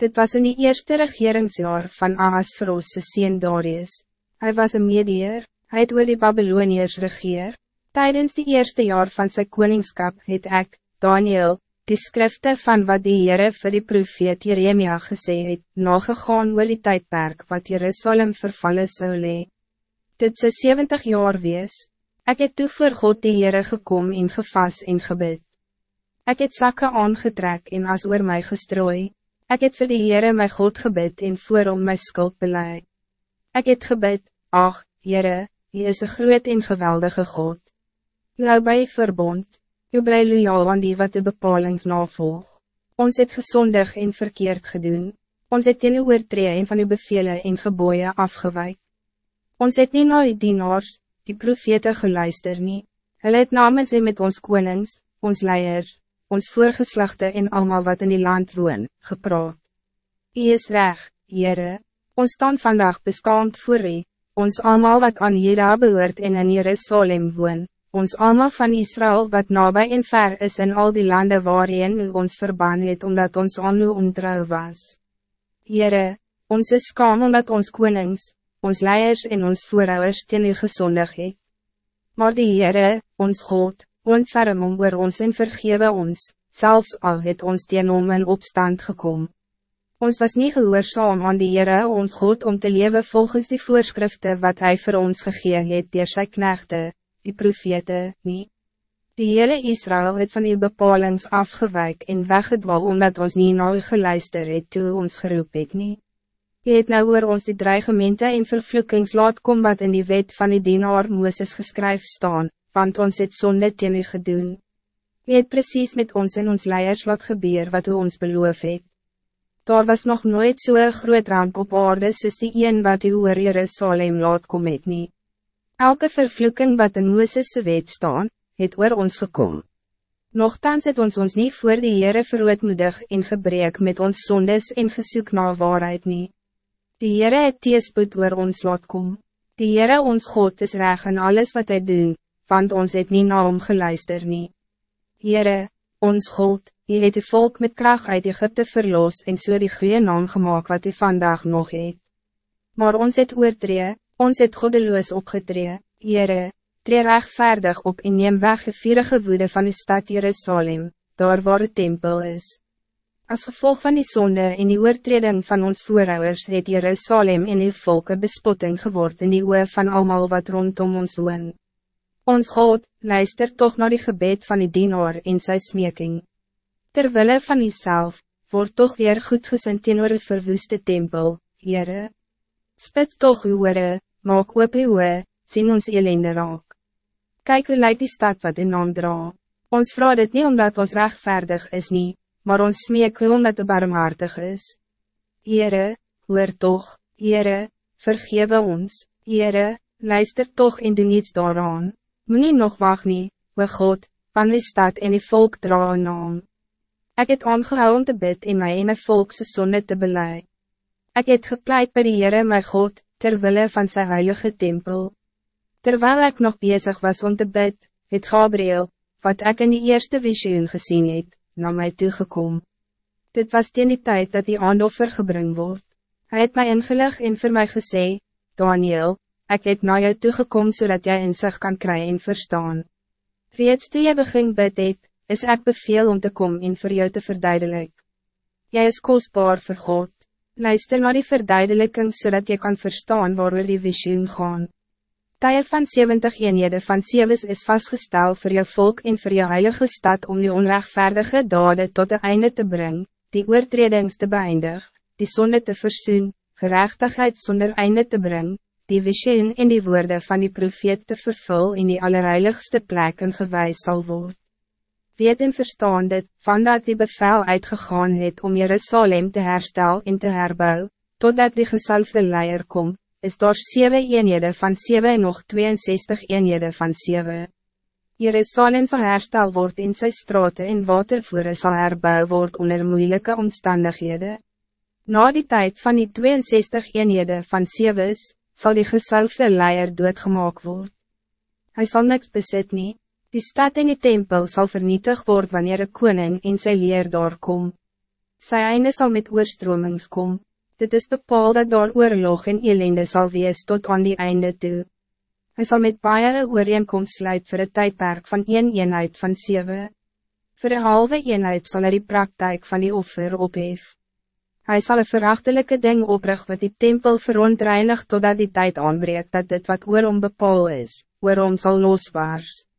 Dit was in die eerste regeringsjaar van Ahasverosse sien Darius. Hij was een medier, hij het oor die Babyloniërs regeer. Tijdens die eerste jaar van zijn koningskap het ek, Daniel, die skrifte van wat die Heere vir die profeet Jeremia gesê het, nagegaan oor die tydperk wat Jerusalem vervallen zou lee. Dit ze 70 jaar wees. Ik het toe voor God die Heere gekom en gevas en gebid. Ik het zakken aangetrek en as oor my gestrooi. Ik het vir die Heere my God gebid en voor om my skuld beleid. Ik het gebid, ach, Heere, Hy is een groot en geweldige God. U hou by verbond, u bly loyaal aan die wat de bepalings navolg. Ons het gezondig en verkeerd gedoen. Ons het in uw oortree en van uw bevelen en geboeien afgewijk. Ons het nie na die dienaars, die profete geluister nie. Hulle het namens met ons konings, ons leiers, ons voorgeslachte en allemaal wat in die land woon, gepraat. U is reg, Heere, ons staan vandaag beskaamd voor u, ons allemaal wat aan Jera behoort en in Jerusalem woon, ons allemaal van Israël wat nabij en ver is in al die landen waarin u ons verban het omdat ons aan u ontrouw was. Heere, ons is skam omdat ons konings, ons leiers en ons voorouders teen u gezondig het. Maar die Heere, ons God, ontferm om oor ons en vergewe ons, zelfs al het ons teen om in opstand gekom. Ons was niet gehoorzaam aan die Heere ons God om te leven volgens die voorschriften wat hij voor ons gegee het door sy knechte, die profete, nie. Die hele Israël het van die bepalings afgewijk en weggedwal omdat ons niet na u geluister het toe ons geroep het nie. Je het nou oor ons die dreigemente en vervloekings laat kom wat in die wet van die dienaar Mooses geskryf staan, want ons het sonde teen u gedoen. U het precies met ons en ons leiers wat gebeur wat u ons beloof het. Daar was nog nooit zo'n so groot ramp op aarde soos die een wat u oor Jerusalem laat kom het nie. Elke vervloeking wat in Mooses wet staan, het oor ons gekom. Nochtans het ons ons niet voor die Heere verootmoedig en gebreek met ons zondes en gesoek na waarheid nie. Die Heere het teespoed oor ons laat kom. Die Heere ons God is reg in alles wat hij doen, want ons het niet na hom geluister nie. Heere, ons God, Hy het die volk met kracht uit Egypte verlos en so die goeie naam gemaakt wat hy vandaag nog het. Maar ons het oortree, ons het goddeloos opgetree, Heere, tree rechtvaardig op en neem weg de vierige woede van die stad Jerusalem, daar waar het tempel is. Als gevolg van die zonde en die oortreding van ons voorouders het Jerusalem en die volke bespotting geword in die oe van allemaal wat rondom ons woont. Ons God, luister toch naar die gebed van die dienaar in sy smeking. Terwille van jezelf, word toch weer goed gesind teenoor die verwoeste tempel, Heere. Spit toch uw oore, maak oop uw oe, sien ons elende raak. Kijk hoe lyk die stad wat in naam dra. Ons vraag dit niet omdat ons rechtvaardig is niet, maar ons smeek u omdat het barmhartig is. Heere, hoor toch, Heere, vergewe ons, Heere, luister toch en doe niets daaraan. Moet nie nog wacht nie, we God, van die stad en die volk dra naam. Ik het aangehou om te bid en my en my volkse sonde te beleid. Ik het gepleit bij die Heere my God, terwille van zijn heilige tempel. Terwijl ik nog bezig was om te bid, het Gabriel, wat ik in die eerste visioen gezien het, naar mij toegekom. Dit was teen die tijd dat die aandoffer gebring word. Hij het mij ingelig en voor mij gesê, Daniel, ik het na jou toegekom zodat jij in zich kan krijgen en verstaan. Reeds toe jy begin bid het, is ek beveel om te komen en voor jou te verduidelik. Jij is kostbaar voor God. Luister naar die verduidelijking zodat je kan verstaan waar we die visioen gaan. Tye van 70 eenhede van Sewes is vastgesteld voor jou volk en voor jou heilige stad om die onrechtvaardige daden tot de einde te brengen, die oortredings te beëindig, die zonde te versoen, gerechtigheid zonder einde te brengen, die visioen en die woorden van die profeet te vervul in die allerheiligste plek en gewijs sal word. Weet en verstaan dit, van dat die bevel uitgegaan het om Jerusalem te herstel en te herbou, totdat die gesalfde leier kom, is daar 7 eenhede van 7 en nog 62 eenhede van 7. Jerusalem zal herstel word in sy straten en watervoere sal herbou word onder moeilijke omstandigheden. Na die tijd van die 62 eenhede van 7 zal die gesalfde leier doodgemaak word. Hij zal niks bezit nie, die stad en die tempel zal vernietigd worden wanneer een koning in zijn leer doorkom. Sy einde zal met oorstromings kom. Dit is bepaald dat daar oorlog en elende zal wees tot aan die einde toe. Hij zal met baie een ooreenkomst sluit voor het tijdperk van een eenheid van 7. Voor een halve eenheid zal hij die praktijk van die offer ophef. Hij zal een verachtelijke ding oprig wat die tempel verontreinigt totdat die tijd aanbreekt dat dit wat oorom bepaal is, oorom zal losbaars.